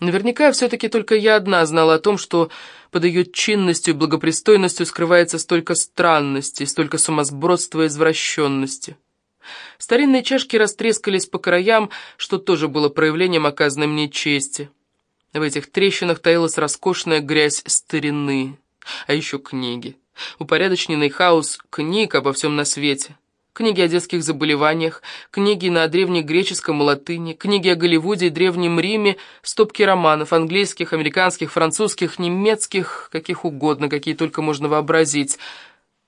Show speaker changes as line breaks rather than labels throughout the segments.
Наверняка все-таки только я одна знала о том, что под ее чинностью и благопристойностью скрывается столько странностей, столько сумасбродства и извращенности. Старинные чашки растрескались по краям, что тоже было проявлением оказанной мне чести. В этих трещинах таилась роскошная грязь старины, а еще книги. Упорядоченный хаос книг обо всем на свете. Книги о детских заболеваниях, книги на древнегреческом и латыни, книги о Голливуде и Древнем Риме, стопки романов, английских, американских, французских, немецких, каких угодно, какие только можно вообразить,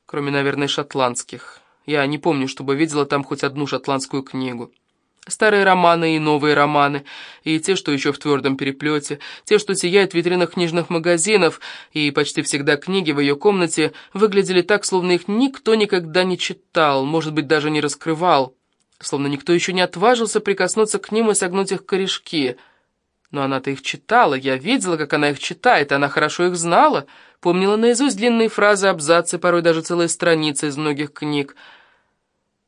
кроме, наверное, шотландских. Я не помню, чтобы видела там хоть одну шотландскую книгу. Старые романы и новые романы, и те, что еще в твердом переплете, те, что сияют в витринах книжных магазинов, и почти всегда книги в ее комнате выглядели так, словно их никто никогда не читал, может быть, даже не раскрывал, словно никто еще не отважился прикоснуться к ним и согнуть их корешки. Но она-то их читала, я видела, как она их читает, она хорошо их знала, помнила наизусть длинные фразы, абзацы, порой даже целые страницы из многих книг,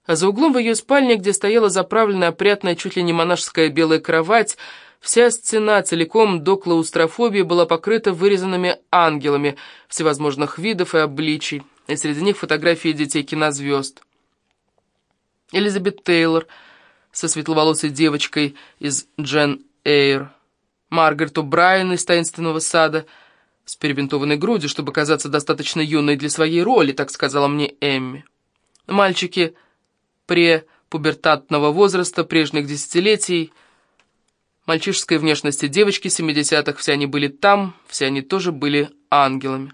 а за углом в ее спальне, где стояла заправленная опрятная чуть ли не монашеская белая кровать, вся стена целиком до клаустрофобии была покрыта вырезанными ангелами всевозможных видов и обличий, и среди них фотографии детей кинозвезд. Элизабет Тейлор со светловолосой девочкой из Джен Эйр, Маргарет О'Брайен из «Таинственного сада», с перебинтованной грудью, чтобы казаться достаточно юной для своей роли, так сказала мне Эмми. Мальчики препубертатного возраста прежних десятилетий, мальчишеской внешности девочки 70-х, все они были там, все они тоже были ангелами.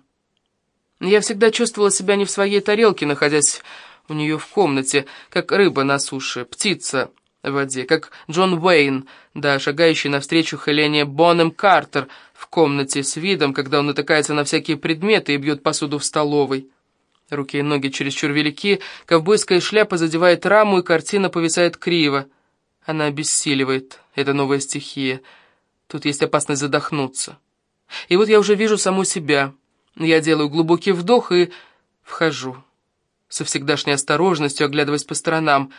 Я всегда чувствовала себя не в своей тарелке, находясь у нее в комнате, как рыба на суше, птица в воде, как Джон Уэйн, да, шагающий навстречу Хелене Бонем Картер в комнате с видом, когда он натыкается на всякие предметы и бьет посуду в столовой. Руки и ноги чересчур велики, ковбойская шляпа задевает раму, и картина повисает криво. Она обессиливает, это новая стихия. Тут есть опасность задохнуться. И вот я уже вижу саму себя. Я делаю глубокий вдох и вхожу. Со всегдашней осторожностью, оглядываясь по сторонам.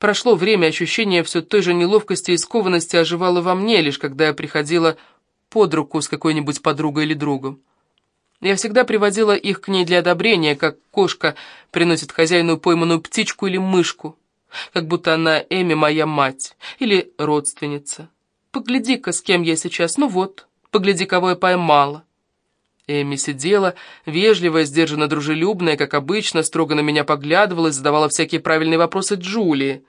Прошло время, ощущение все той же неловкости и скованности оживало во мне, лишь когда я приходила под руку с какой-нибудь подругой или другом. Я всегда приводила их к ней для одобрения, как кошка приносит хозяину пойманную птичку или мышку, как будто она Эми моя мать или родственница. Погляди-ка, с кем я сейчас, ну вот, погляди, кого я поймала. Эми сидела, вежливая, сдержанно дружелюбная, как обычно, строго на меня поглядывала и задавала всякие правильные вопросы Джулии.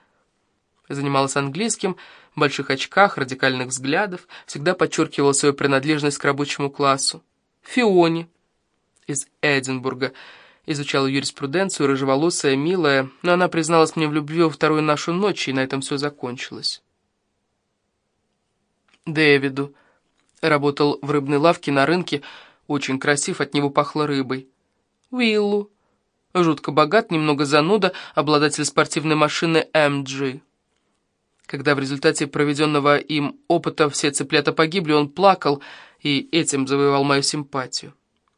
Занималась английским, в больших очках, радикальных взглядов, всегда подчеркивала свою принадлежность к рабочему классу. Фионе, из Эдинбурга. Изучала юриспруденцию, рыжеволосая, милая, но она призналась мне в любви во вторую нашу ночь, и на этом все закончилось. Дэвиду. Работал в рыбной лавке на рынке, очень красив, от него пахло рыбой. Уиллу. Жутко богат, немного зануда, обладатель спортивной машины MG. Когда в результате проведенного им опыта все цыплята погибли, он плакал и этим завоевал мою симпатию.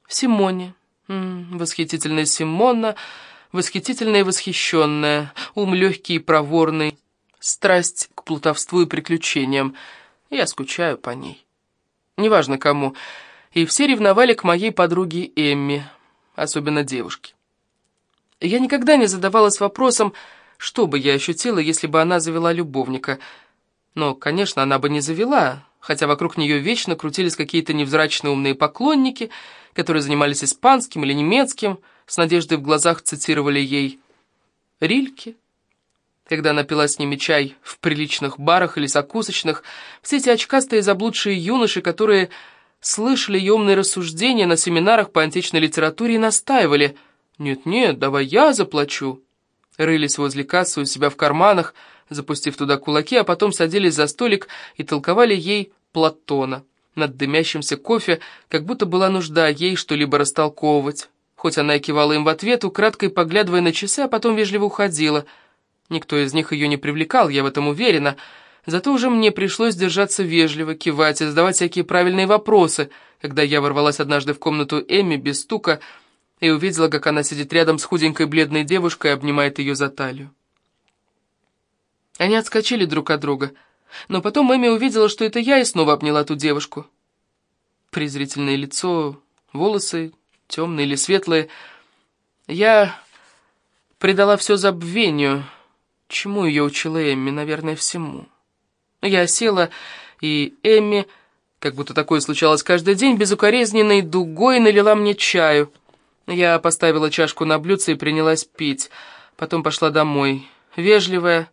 Симоне. М -м, восхитительная Симона, восхитительная и восхищенная, ум легкий и проворный, страсть к плутовству и приключениям. Я скучаю по ней. Неважно кому. И все ревновали к моей подруге Эмми, особенно девушки. Я никогда не задавалась вопросом, что бы я ощутила, если бы она завела любовника. Но, конечно, она бы не завела, хотя вокруг нее вечно крутились какие-то невзрачные умные поклонники — которые занимались испанским или немецким, с надеждой в глазах цитировали ей «Рильке». Когда она пила с ними чай в приличных барах или закусочных, все эти очкастые заблудшие юноши, которые слышали ее умные рассуждения на семинарах по античной литературе и настаивали «Нет-нет, давай я заплачу». Рылись возле кассы у себя в карманах, запустив туда кулаки, а потом садились за столик и толковали ей Платона над дымящимся кофе, как будто была нужда ей что-либо растолковывать. Хоть она и кивала им в ответ, украдкой поглядывая на часы, а потом вежливо уходила. Никто из них ее не привлекал, я в этом уверена. Зато уже мне пришлось держаться вежливо, кивать и задавать всякие правильные вопросы, когда я ворвалась однажды в комнату Эми без стука и увидела, как она сидит рядом с худенькой бледной девушкой и обнимает ее за талию. Они отскочили друг от друга — Но потом Эми увидела, что это я, и снова обняла ту девушку. Презрительное лицо, волосы, темные или светлые. Я предала все забвению. Чему ее учила Эмми? Наверное, всему. Я села, и Эмми, как будто такое случалось каждый день, безукоризненной дугой налила мне чаю. Я поставила чашку на блюдце и принялась пить. Потом пошла домой. Вежливая,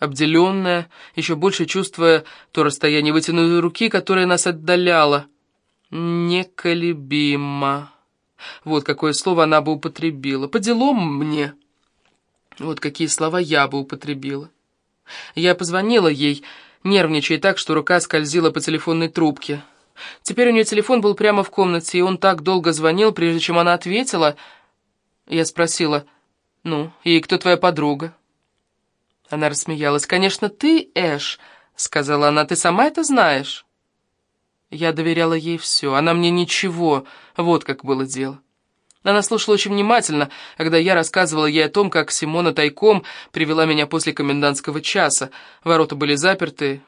обделенная, еще больше чувствуя то расстояние вытянутой руки, которое нас отдаляло. Неколебимо. Вот какое слово она бы употребила. По делам мне. Вот какие слова я бы употребила. Я позвонила ей, нервничая так, что рука скользила по телефонной трубке. Теперь у нее телефон был прямо в комнате, и он так долго звонил, прежде чем она ответила. Я спросила, «Ну, и кто твоя подруга?» Она рассмеялась. «Конечно, ты, Эш», — сказала она, — «ты сама это знаешь?» Я доверяла ей все, она мне ничего, вот как было дело. Она слушала очень внимательно, когда я рассказывала ей о том, как Симона тайком привела меня после комендантского часа. Ворота были заперты,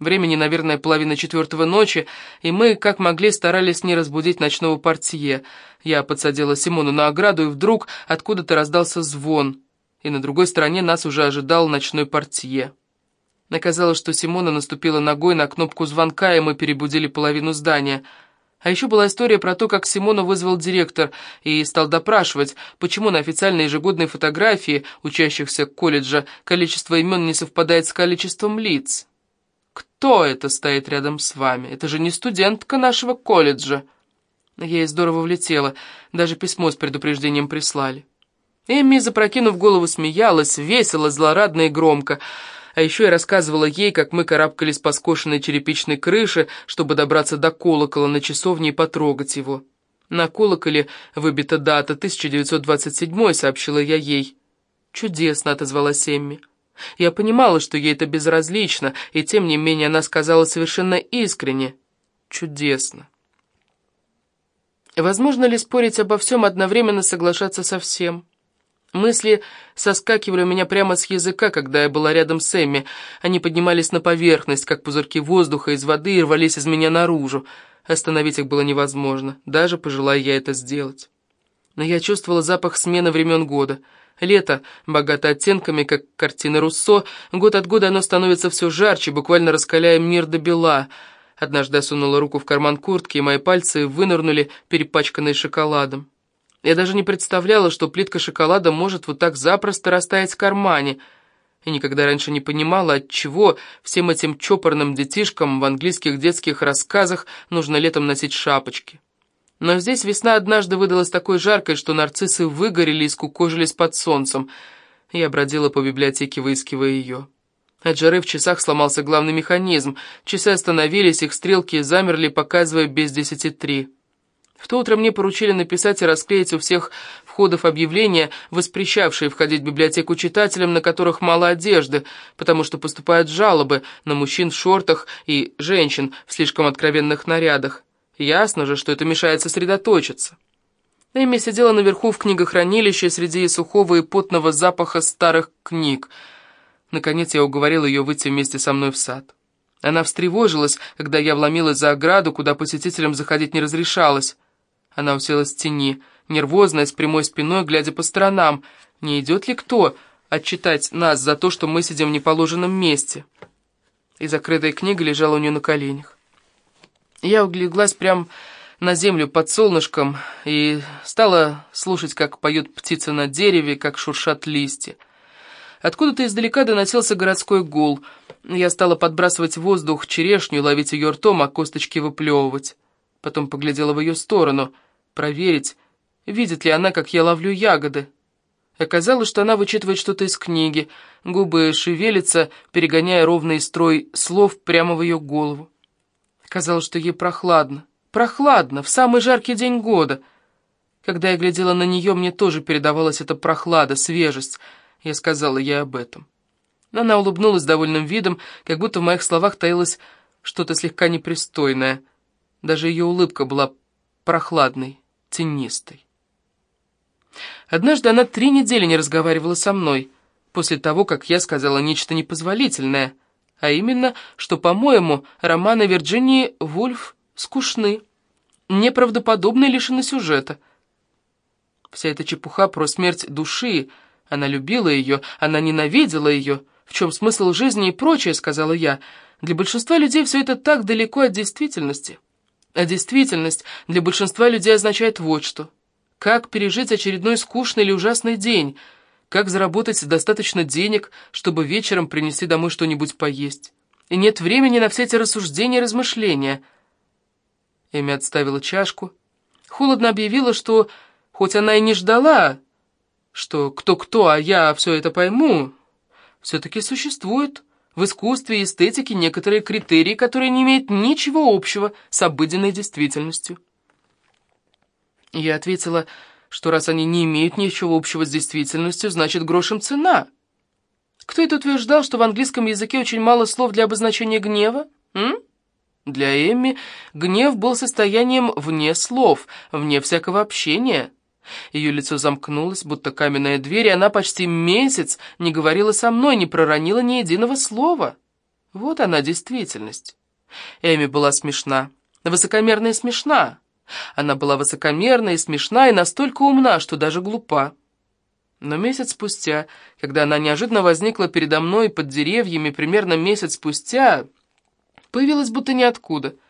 времени, наверное, половина четвертого ночи, и мы, как могли, старались не разбудить ночного портье. Я подсадила Симону на ограду, и вдруг откуда-то раздался звон — и на другой стороне нас уже ожидал ночной портье. Оказалось, что Симона наступила ногой на кнопку звонка, и мы перебудили половину здания. А еще была история про то, как Симона вызвал директор и стал допрашивать, почему на официальной ежегодной фотографии учащихся колледжа количество имен не совпадает с количеством лиц. «Кто это стоит рядом с вами? Это же не студентка нашего колледжа!» Ей здорово влетело, даже письмо с предупреждением прислали. Эмми, запрокинув голову, смеялась, весело, злорадно и громко. А еще я рассказывала ей, как мы карабкались по скошенной черепичной крыше, чтобы добраться до колокола на часовне и потрогать его. На колоколе выбита дата 1927 сообщила я ей. «Чудесно», — отозвалась Эмми. Я понимала, что ей это безразлично, и тем не менее она сказала совершенно искренне. «Чудесно». Возможно ли спорить обо всем, одновременно соглашаться со всем? Мысли соскакивали у меня прямо с языка, когда я была рядом с Эмми. Они поднимались на поверхность, как пузырьки воздуха из воды, и рвались из меня наружу. Остановить их было невозможно, даже пожелая я это сделать. Но я чувствовала запах смены времен года. Лето, богато оттенками, как картина Руссо, год от года оно становится все жарче, буквально раскаляя мир до бела. Однажды я сунула руку в карман куртки, и мои пальцы вынырнули, перепачканные шоколадом. Я даже не представляла, что плитка шоколада может вот так запросто растаять в кармане. И никогда раньше не понимала, отчего всем этим чопорным детишкам в английских детских рассказах нужно летом носить шапочки. Но здесь весна однажды выдалась такой жаркой, что нарциссы выгорели и скукожились под солнцем. Я бродила по библиотеке, выискивая ее. От жары в часах сломался главный механизм. Часы остановились, их стрелки замерли, показывая без десяти три. В то утро мне поручили написать и расклеить у всех входов объявления, воспрещавшие входить в библиотеку читателям, на которых мало одежды, потому что поступают жалобы на мужчин в шортах и женщин в слишком откровенных нарядах. Ясно же, что это мешает сосредоточиться. Эми сидела наверху в книгохранилище среди сухого и потного запаха старых книг. Наконец я уговорил ее выйти вместе со мной в сад. Она встревожилась, когда я вломилась за ограду, куда посетителям заходить не разрешалось. Она уселась в тени, нервозная, с прямой спиной, глядя по сторонам. Не идет ли кто отчитать нас за то, что мы сидим в неположенном месте? И закрытая книга лежала у нее на коленях. Я углеглась прямо на землю под солнышком и стала слушать, как поют птицы на дереве, как шуршат листья. Откуда-то издалека доносился городской гул. Я стала подбрасывать в воздух черешню, ловить ее ртом, а косточки выплевывать. Потом поглядела в ее сторону — проверить, видит ли она, как я ловлю ягоды. Оказалось, что она вычитывает что-то из книги, губы шевелятся, перегоняя ровный строй слов прямо в ее голову. Казалось, что ей прохладно. Прохладно, в самый жаркий день года. Когда я глядела на нее, мне тоже передавалась эта прохлада, свежесть. Я сказала ей об этом. Она улыбнулась довольным видом, как будто в моих словах таилось что-то слегка непристойное. Даже ее улыбка была прохладной тенистой. Однажды она три недели не разговаривала со мной, после того, как я сказала нечто непозволительное. А именно, что, по-моему, романы Вирджинии Вульф скучны, неправдоподобны лишены сюжета. Вся эта чепуха про смерть души, она любила ее, она ненавидела ее, в чем смысл жизни и прочее, сказала я. Для большинства людей все это так далеко от действительности. А действительность для большинства людей означает вот что. Как пережить очередной скучный или ужасный день? Как заработать достаточно денег, чтобы вечером принести домой что-нибудь поесть? И нет времени на все эти рассуждения и размышления. Эми отставила чашку. Холодно объявила, что, хоть она и не ждала, что кто-кто, а я все это пойму, все-таки существует в искусстве и эстетике некоторые критерии, которые не имеют ничего общего с обыденной действительностью. Я ответила, что раз они не имеют ничего общего с действительностью, значит, грошем цена. Кто это утверждал, что в английском языке очень мало слов для обозначения гнева? М? Для Эмми гнев был состоянием вне слов, вне всякого общения. Ее лицо замкнулось, будто каменная дверь, и она почти месяц не говорила со мной, не проронила ни единого слова. Вот она, действительность. Эми была смешна, высокомерная и смешна. Она была высокомерна и смешна, и настолько умна, что даже глупа. Но месяц спустя, когда она неожиданно возникла передо мной под деревьями, примерно месяц спустя, появилась будто ниоткуда —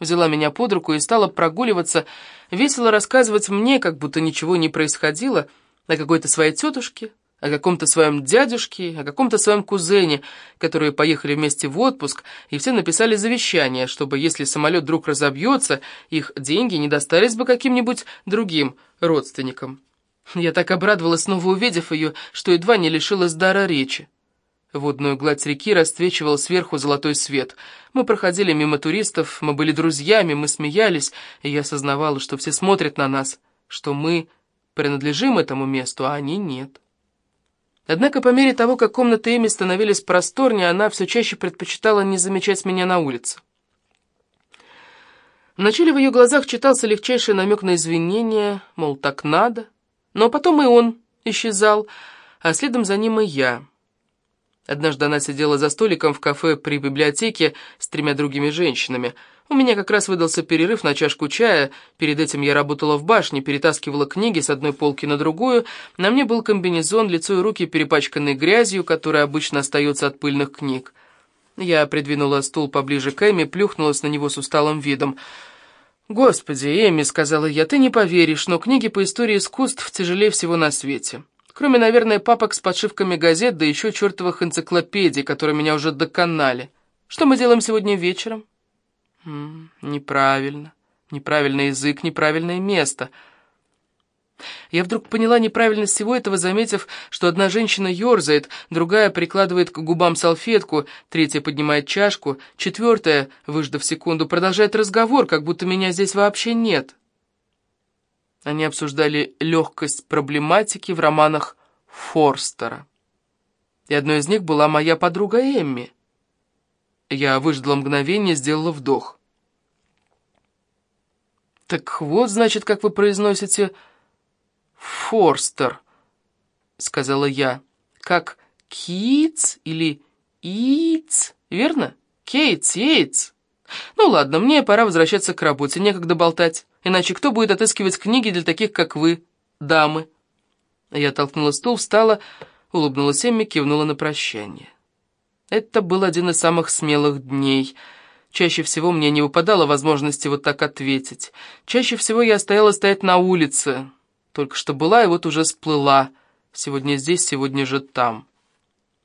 взяла меня под руку и стала прогуливаться, весело рассказывать мне, как будто ничего не происходило, о какой-то своей тетушке, о каком-то своем дядюшке, о каком-то своем кузене, которые поехали вместе в отпуск, и все написали завещание, чтобы, если самолет вдруг разобьется, их деньги не достались бы каким-нибудь другим родственникам. Я так обрадовалась, снова увидев ее, что едва не лишилась дара речи. Водную гладь реки расцвечивал сверху золотой свет. Мы проходили мимо туристов, мы были друзьями, мы смеялись, и я осознавала, что все смотрят на нас, что мы принадлежим этому месту, а они нет. Однако по мере того, как комнаты Эми становились просторнее, она все чаще предпочитала не замечать меня на улице. Вначале в ее глазах читался легчайший намек на извинения, мол, так надо, но потом и он исчезал, а следом за ним и я — Однажды она сидела за столиком в кафе при библиотеке с тремя другими женщинами. У меня как раз выдался перерыв на чашку чая. Перед этим я работала в башне, перетаскивала книги с одной полки на другую. На мне был комбинезон, лицо и руки перепачканные грязью, которая обычно остается от пыльных книг. Я придвинула стул поближе к Эми, плюхнулась на него с усталым видом. «Господи, Эми», — сказала я, — «ты не поверишь, но книги по истории искусств тяжелее всего на свете». Кроме, наверное, папок с подшивками газет, да еще чертовых энциклопедий, которые меня уже доконали. Что мы делаем сегодня вечером? М -м, неправильно. Неправильный язык, неправильное место. Я вдруг поняла неправильность всего этого, заметив, что одна женщина ерзает, другая прикладывает к губам салфетку, третья поднимает чашку, четвертая, выждав секунду, продолжает разговор, как будто меня здесь вообще нет. Они обсуждали легкость проблематики в романах Форстера. И одной из них была моя подруга Эмми. Я выждала мгновение, сделала вдох. «Так вот, значит, как вы произносите «Форстер», — сказала я. «Как Китс или Иц, верно? Кейтс, Йейтс». Ну ладно, мне пора возвращаться к работе, некогда болтать. Иначе кто будет отыскивать книги для таких, как вы, дамы?» Я толкнула стул, встала, улыбнулась Эмми, кивнула на прощание. Это был один из самых смелых дней. Чаще всего мне не выпадало возможности вот так ответить. Чаще всего я стояла стоять на улице. Только что была и вот уже сплыла. Сегодня здесь, сегодня же там.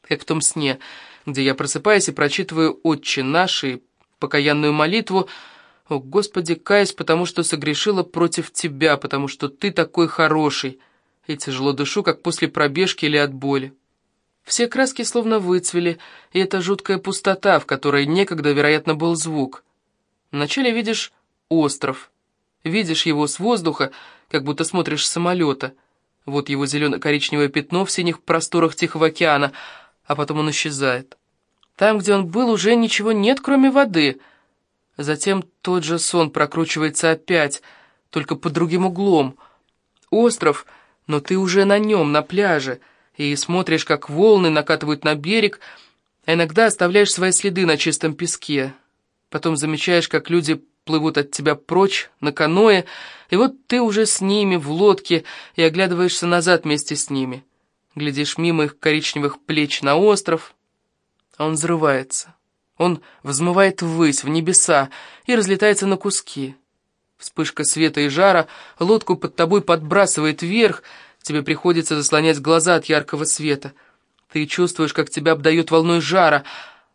Как в том сне, где я просыпаюсь и прочитываю «Отче наш» и покаянную молитву — о, Господи, каюсь, потому что согрешила против Тебя, потому что Ты такой хороший. И тяжело дышу, как после пробежки или от боли. Все краски словно выцвели, и это жуткая пустота, в которой некогда, вероятно, был звук. Вначале видишь остров. Видишь его с воздуха, как будто смотришь с самолета. Вот его зелено-коричневое пятно в синих просторах Тихого океана, а потом он исчезает. Там, где он был, уже ничего нет, кроме воды — Затем тот же сон прокручивается опять, только под другим углом. Остров, но ты уже на нем, на пляже, и смотришь, как волны накатывают на берег, А иногда оставляешь свои следы на чистом песке. Потом замечаешь, как люди плывут от тебя прочь на каное, и вот ты уже с ними в лодке и оглядываешься назад вместе с ними. Глядишь мимо их коричневых плеч на остров, а он взрывается. Он взмывает ввысь, в небеса, и разлетается на куски. Вспышка света и жара, лодку под тобой подбрасывает вверх, тебе приходится заслонять глаза от яркого света. Ты чувствуешь, как тебя обдает волной жара,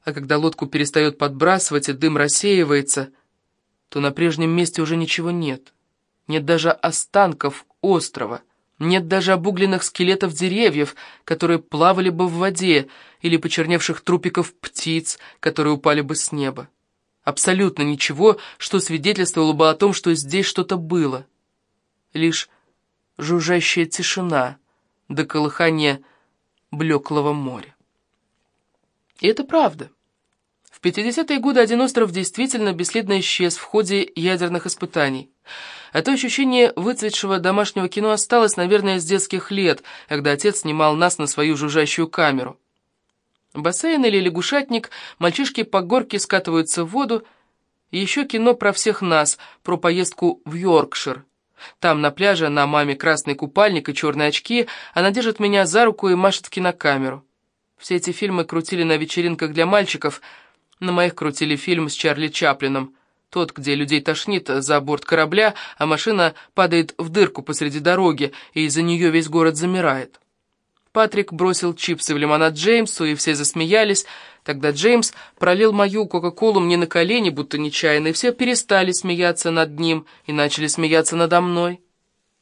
а когда лодку перестает подбрасывать и дым рассеивается, то на прежнем месте уже ничего нет. Нет даже останков острова, нет даже обугленных скелетов деревьев, которые плавали бы в воде, или почерневших трупиков птиц, которые упали бы с неба. Абсолютно ничего, что свидетельствовало бы о том, что здесь что-то было. Лишь жужжащая тишина до колыхания блеклого моря. И это правда. В 50-е годы один остров действительно бесследно исчез в ходе ядерных испытаний. А то ощущение выцветшего домашнего кино осталось, наверное, с детских лет, когда отец снимал нас на свою жужжащую камеру. Бассейн или лягушатник, мальчишки по горке скатываются в воду, еще кино про всех нас, про поездку в Йоркшир. Там, на пляже, на маме красный купальник и черные очки, она держит меня за руку и машет в кинокамеру. Все эти фильмы крутили на вечеринках для мальчиков, на моих крутили фильм с Чарли Чаплином. Тот, где людей тошнит за борт корабля, а машина падает в дырку посреди дороги, и из-за нее весь город замирает. Патрик бросил чипсы в лимонад Джеймсу, и все засмеялись. Тогда Джеймс пролил мою кока-колу мне на колени, будто нечаянно, и все перестали смеяться над ним и начали смеяться надо мной.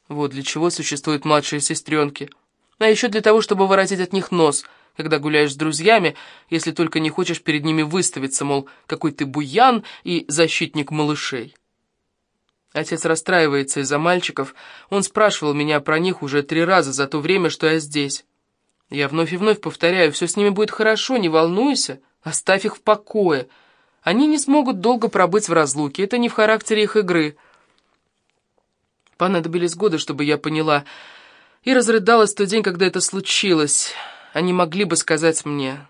Вот для чего существуют младшие сестренки. А еще для того, чтобы воротить от них нос, когда гуляешь с друзьями, если только не хочешь перед ними выставиться, мол, какой ты буян и защитник малышей. Отец расстраивается из-за мальчиков. Он спрашивал меня про них уже три раза за то время, что я здесь. Я вновь и вновь повторяю, все с ними будет хорошо, не волнуйся, оставь их в покое. Они не смогут долго пробыть в разлуке, это не в характере их игры. Понадобились годы, чтобы я поняла, и разрыдалась в тот день, когда это случилось. Они могли бы сказать мне,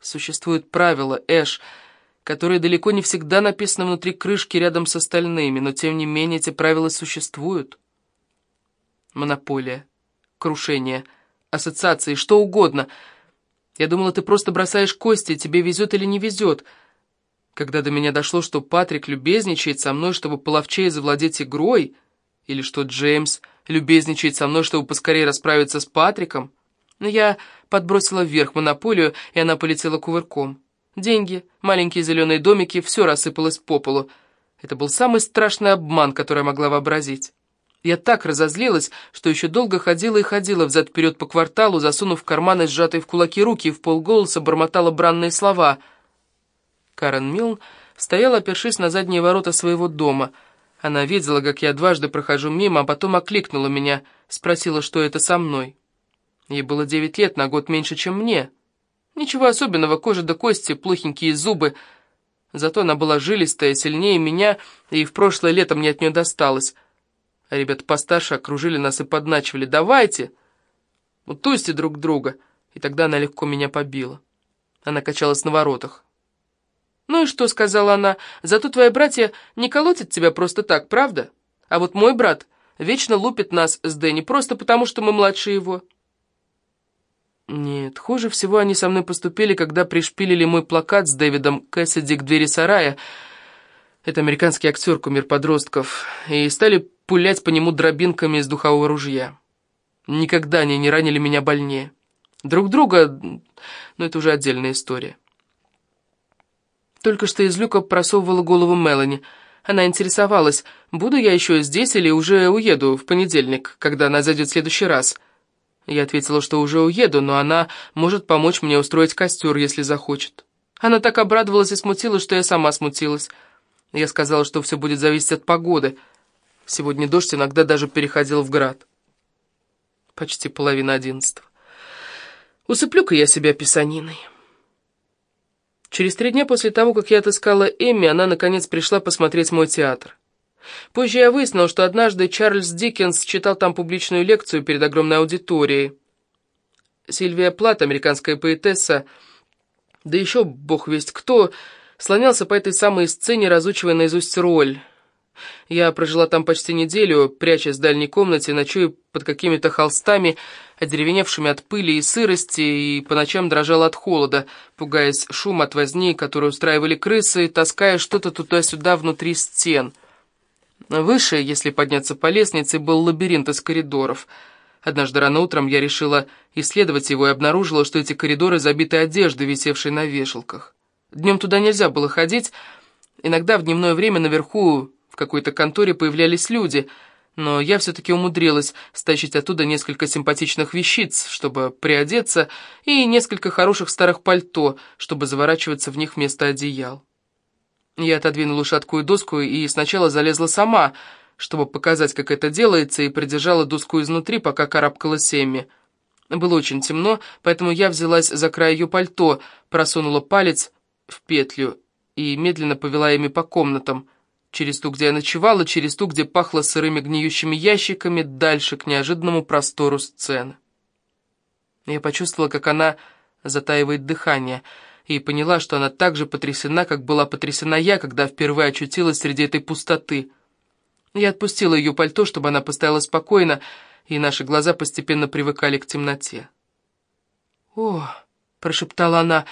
существуют правила, Эш, которые далеко не всегда написаны внутри крышки рядом с остальными, но тем не менее эти правила существуют. Монополия, крушение — ассоциации, что угодно. Я думала, ты просто бросаешь кости, тебе везет или не везет. Когда до меня дошло, что Патрик любезничает со мной, чтобы половчее завладеть игрой, или что Джеймс любезничает со мной, чтобы поскорее расправиться с Патриком, я подбросила вверх монополию, и она полетела кувырком. Деньги, маленькие зеленые домики, все рассыпалось по полу. Это был самый страшный обман, который я могла вообразить. Я так разозлилась, что еще долго ходила и ходила взад-вперед по кварталу, засунув в карманы сжатые в кулаки руки и в полголоса бормотала бранные слова. Карен Милн стояла, опершись на задние ворота своего дома. Она видела, как я дважды прохожу мимо, а потом окликнула меня, спросила, что это со мной. Ей было девять лет, на год меньше, чем мне. Ничего особенного, кожа до кости, плохенькие зубы. Зато она была жилистая, сильнее меня, и в прошлое лето мне от нее досталось. А ребята постарше окружили нас и подначивали. «Давайте! Утусьте друг друга!» И тогда она легко меня побила. Она качалась на воротах. «Ну и что?» — сказала она. «Зато твои братья не колотят тебя просто так, правда? А вот мой брат вечно лупит нас с Дэнни просто потому, что мы младше его». Нет, хуже всего они со мной поступили, когда пришпилили мой плакат с Дэвидом Кэссиди к двери сарая. Это американский актер, кумир подростков. И стали пулять по нему дробинками из духового ружья. Никогда они не ранили меня больнее. Друг друга, но это уже отдельная история. Только что из люка просовывала голову Мелани. Она интересовалась, буду я еще здесь или уже уеду в понедельник, когда она зайдет в следующий раз. Я ответила, что уже уеду, но она может помочь мне устроить костер, если захочет. Она так обрадовалась и смутилась, что я сама смутилась. Я сказала, что все будет зависеть от погоды — Сегодня дождь иногда даже переходил в град. Почти половина одиннадцатого. Усыплю-ка я себя писаниной. Через три дня после того, как я отыскала Эмми, она, наконец, пришла посмотреть мой театр. Позже я выяснил, что однажды Чарльз Диккенс читал там публичную лекцию перед огромной аудиторией. Сильвия Плат, американская поэтесса, Да еще, бог весть кто, слонялся по этой самой сцене, разучивая наизусть роль. Я прожила там почти неделю, прячась в дальней комнате, ночуя под какими-то холстами, одеревеневшими от пыли и сырости, и по ночам дрожала от холода, пугаясь шума от возни, которые устраивали крысы, таская что-то туда-сюда внутри стен. Выше, если подняться по лестнице, был лабиринт из коридоров. Однажды рано утром я решила исследовать его и обнаружила, что эти коридоры забиты одеждой, висевшей на вешалках. Днем туда нельзя было ходить, иногда в дневное время наверху в какой-то конторе появлялись люди, но я все-таки умудрилась стащить оттуда несколько симпатичных вещиц, чтобы приодеться, и несколько хороших старых пальто, чтобы заворачиваться в них вместо одеял. Я отодвинула шаткую доску и сначала залезла сама, чтобы показать, как это делается, и придержала доску изнутри, пока карабкалась Эмми. Было очень темно, поэтому я взялась за край ее пальто, просунула палец в петлю и медленно повела ими по комнатам, через ту, где я ночевала, через ту, где пахло сырыми гниющими ящиками, дальше к неожиданному простору сцены. Я почувствовала, как она затаивает дыхание, и поняла, что она так же потрясена, как была потрясена я, когда впервые очутилась среди этой пустоты. Я отпустила ее пальто, чтобы она постояла спокойно, и наши глаза постепенно привыкали к темноте. «О!» — прошептала она.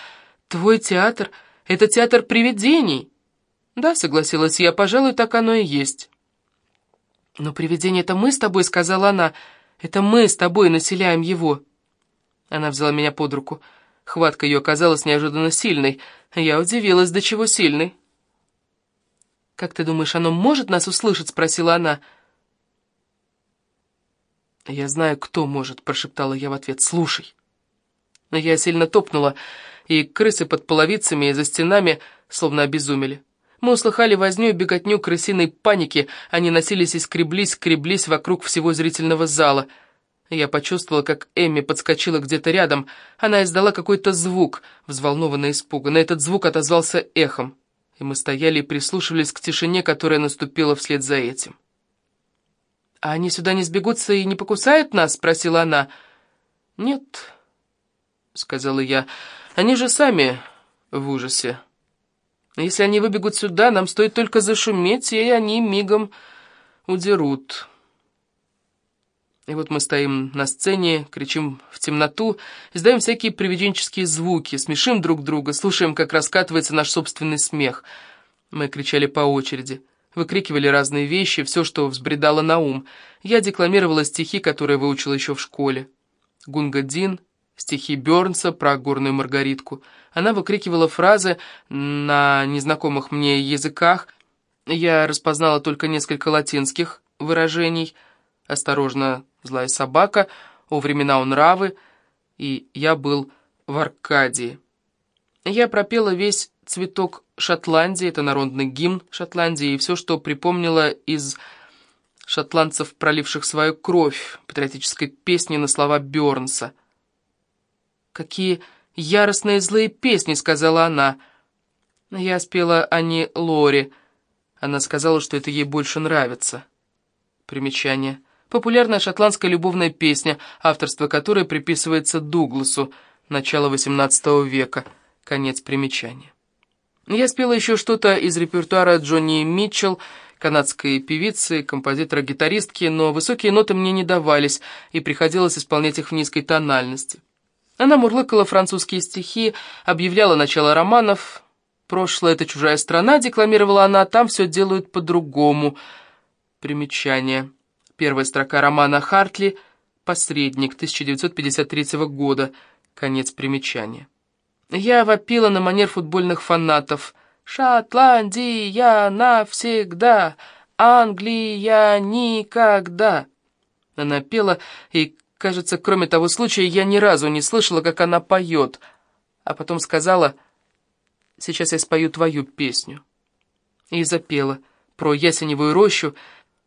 «Твой театр — это театр привидений!» «Да», — согласилась я, — «пожалуй, так оно и есть». «Но привидение — это мы с тобой», — сказала она. «Это мы с тобой населяем его». Она взяла меня под руку. Хватка ее оказалась неожиданно сильной. Я удивилась, до чего сильной. «Как ты думаешь, оно может нас услышать?» — спросила она. «Я знаю, кто может», — прошептала я в ответ. «Слушай». Я сильно топнула, и крысы под половицами и за стенами словно обезумели. Мы услыхали возню и беготню крысиной паники, они носились и скреблись, скреблись вокруг всего зрительного зала. Я почувствовала, как Эмми подскочила где-то рядом. Она издала какой-то звук, взволнованно испуганно. Этот звук отозвался эхом, и мы стояли и прислушивались к тишине, которая наступила вслед за этим. «А они сюда не сбегутся и не покусают нас?» — спросила она. «Нет», — сказала я, — «они же сами в ужасе». Если они выбегут сюда, нам стоит только зашуметь, и они мигом удерут. И вот мы стоим на сцене, кричим в темноту, издаем всякие привиденческие звуки, смешим друг друга, слушаем, как раскатывается наш собственный смех. Мы кричали по очереди, выкрикивали разные вещи, все, что взбредало на ум. Я декламировала стихи, которые выучила еще в школе. Гунга Дин, стихи Бёрнса про горную Маргаритку. Она выкрикивала фразы на незнакомых мне языках. Я распознала только несколько латинских выражений. «Осторожно, злая собака», «О времена у нравы», и «Я был в Аркадии». Я пропела весь цветок Шотландии, это народный гимн Шотландии, и все, что припомнила из шотландцев, проливших свою кровь, патриотической песни на слова Бёрнса — «Какие яростные злые песни!» — сказала она. Я спела Ани Лори. Она сказала, что это ей больше нравится. Примечание. Популярная шотландская любовная песня, авторство которой приписывается Дугласу, начало XVIII века. Конец примечания. Я спела еще что-то из репертуара Джонни Митчелл, канадской певицы, композитора-гитаристки, но высокие ноты мне не давались, и приходилось исполнять их в низкой тональности. Она мурлыкала французские стихи, объявляла начало романов. «Прошлое — это чужая страна», — декламировала она, — «там все делают по-другому». Примечание. Первая строка романа Хартли «Посредник» 1953 года. Конец примечания. Я вопила на манер футбольных фанатов. «Шотландия навсегда! Англия никогда!» Она пела, и Кажется, кроме того случая, я ни разу не слышала, как она поет. А потом сказала, сейчас я спою твою песню. И запела про ясеневую рощу,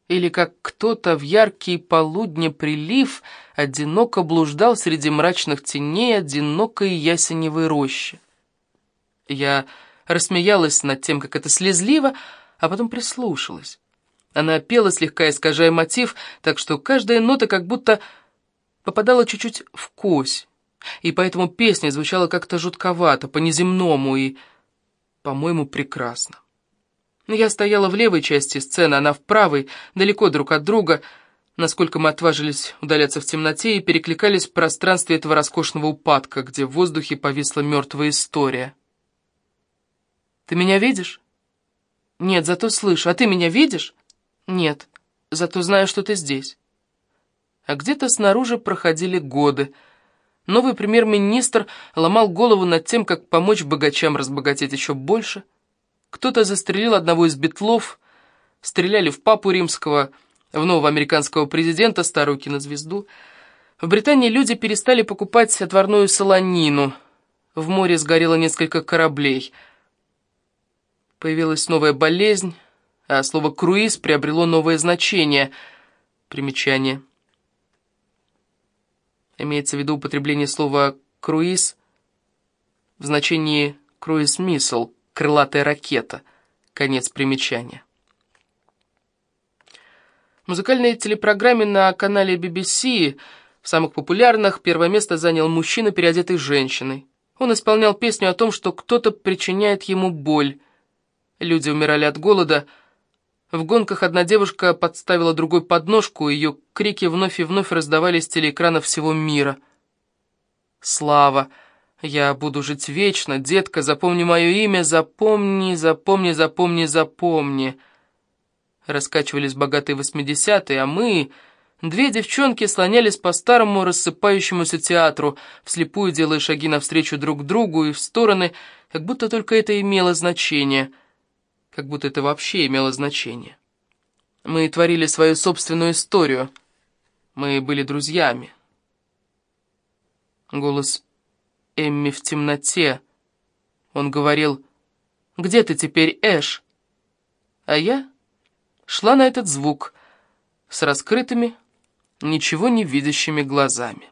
или как кто-то в яркий полудне прилив одиноко блуждал среди мрачных теней одинокой ясеневой рощи. Я рассмеялась над тем, как это слезливо, а потом прислушалась. Она пела, слегка искажая мотив, так что каждая нота как будто попадала чуть-чуть в кось, И поэтому песня звучала как-то жутковато, по-неземному и, по-моему, прекрасно. Я стояла в левой части сцены, она в правой, далеко друг от друга, насколько мы отважились удаляться в темноте и перекликались в пространстве этого роскошного упадка, где в воздухе повисла мертвая история. «Ты меня видишь?» «Нет, зато слышу. А ты меня видишь?» «Нет, зато знаю, что ты здесь». А где-то снаружи проходили годы. Новый премьер-министр ломал голову над тем, как помочь богачам разбогатеть еще больше. Кто-то застрелил одного из битлов, стреляли в папу римского, в нового американского президента, старую кинозвезду. В Британии люди перестали покупать отварную солонину. В море сгорело несколько кораблей. Появилась новая болезнь, а слово «круиз» приобрело новое значение. Примечание. Имеется в виду употребление слова «круиз» в значении «круиз-миссл» — «крылатая ракета». Конец примечания. В музыкальной телепрограмме на канале BBC в самых популярных первое место занял мужчина, переодетый женщиной. Он исполнял песню о том, что кто-то причиняет ему боль. Люди умирали от голода, в гонках одна девушка подставила другой подножку, ее крики вновь и вновь раздавались с телеэкранов всего мира. «Слава! Я буду жить вечно, детка, запомни мое имя, запомни, запомни, запомни, запомни!» Раскачивались богатые восьмидесятые, а мы, две девчонки, слонялись по старому рассыпающемуся театру, вслепую делая шаги навстречу друг другу и в стороны, как будто только это имело значение — как будто это вообще имело значение. Мы творили свою собственную историю. Мы были друзьями. Голос Эмми в темноте. Он говорил, «Где ты теперь, Эш?» А я шла на этот звук с раскрытыми, ничего не видящими глазами.